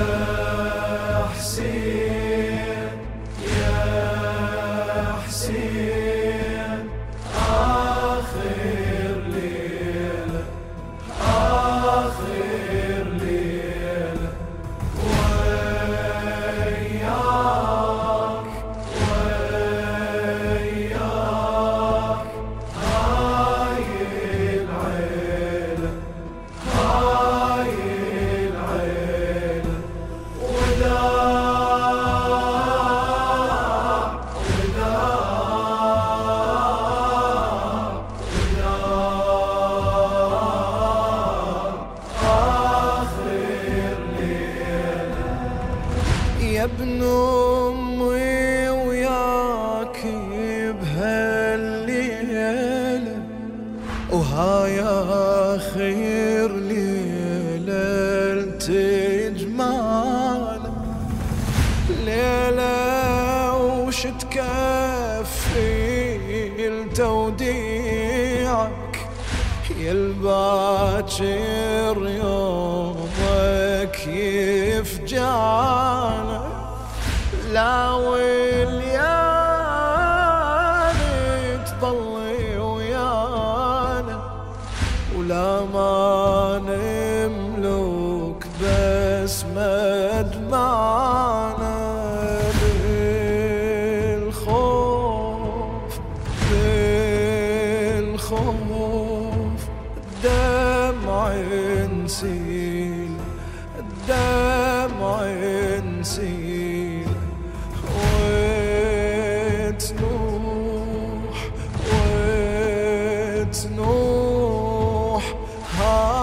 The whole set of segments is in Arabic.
Amen. وهاي خير ليلة تجمال ليلة وش تكفي لتوديعك يا يومك يفجعنا لا ويل نسيل الدمع نسيل وتنوح وتنوح ها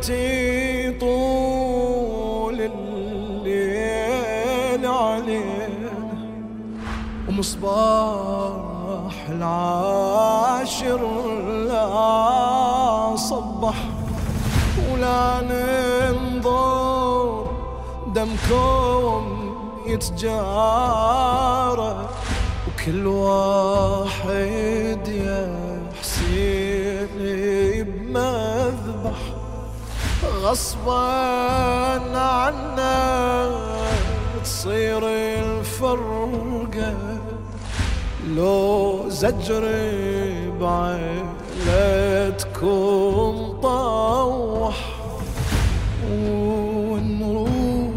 التي طول الليل علينا ومصباح العاشر لا صبح ولا ننظر. دمكم يتجارى وكل واحد يا غصبا عنا تصير الفرقة لو زجر بعيلتكم طوح ونروح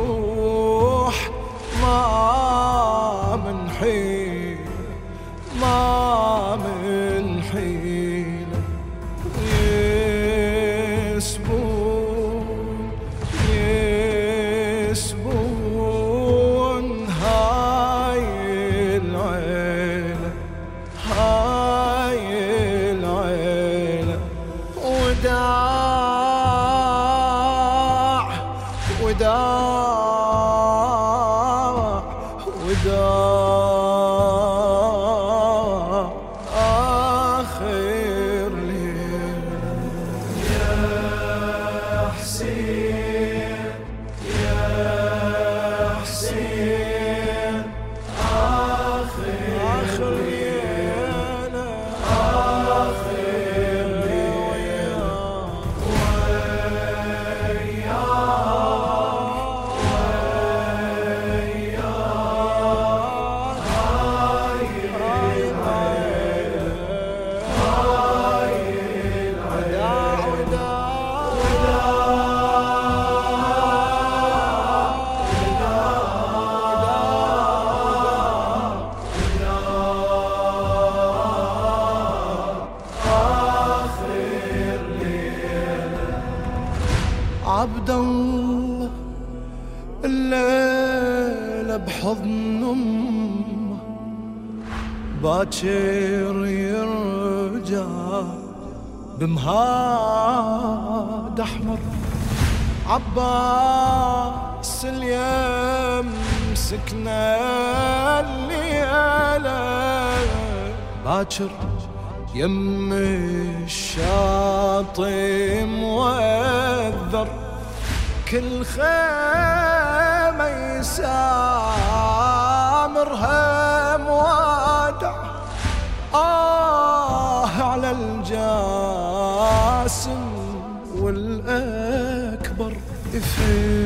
ونروح ما منحي ما عبد الله الليلة بحضن أمه باكر يرجع بمهاد أحمر عباس اليم سكنا الليلة. باكر يم الشاطئ موذر كل خيمة يسامرها موادع آه على الجاسم والأكبر يفيد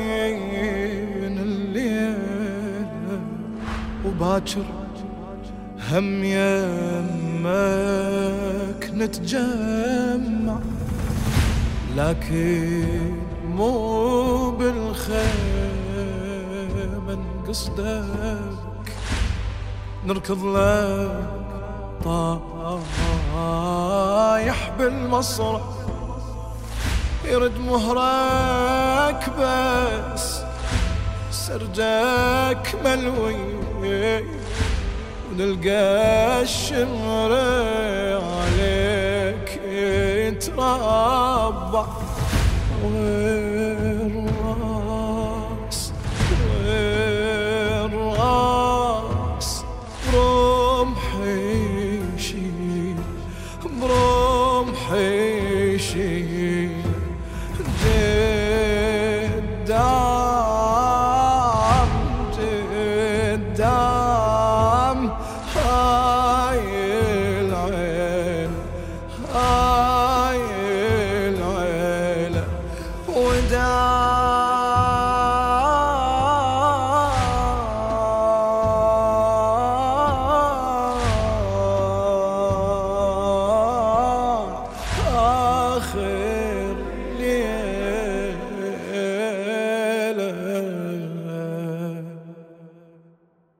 مجتمعين الليل وباكر هم يمك نتجمع لكن مو بالخير من قصدك نركض لك طايح بالمسرح يرد مهرك بس سرجاك ملوي ونلقى الشمر عليك يتربع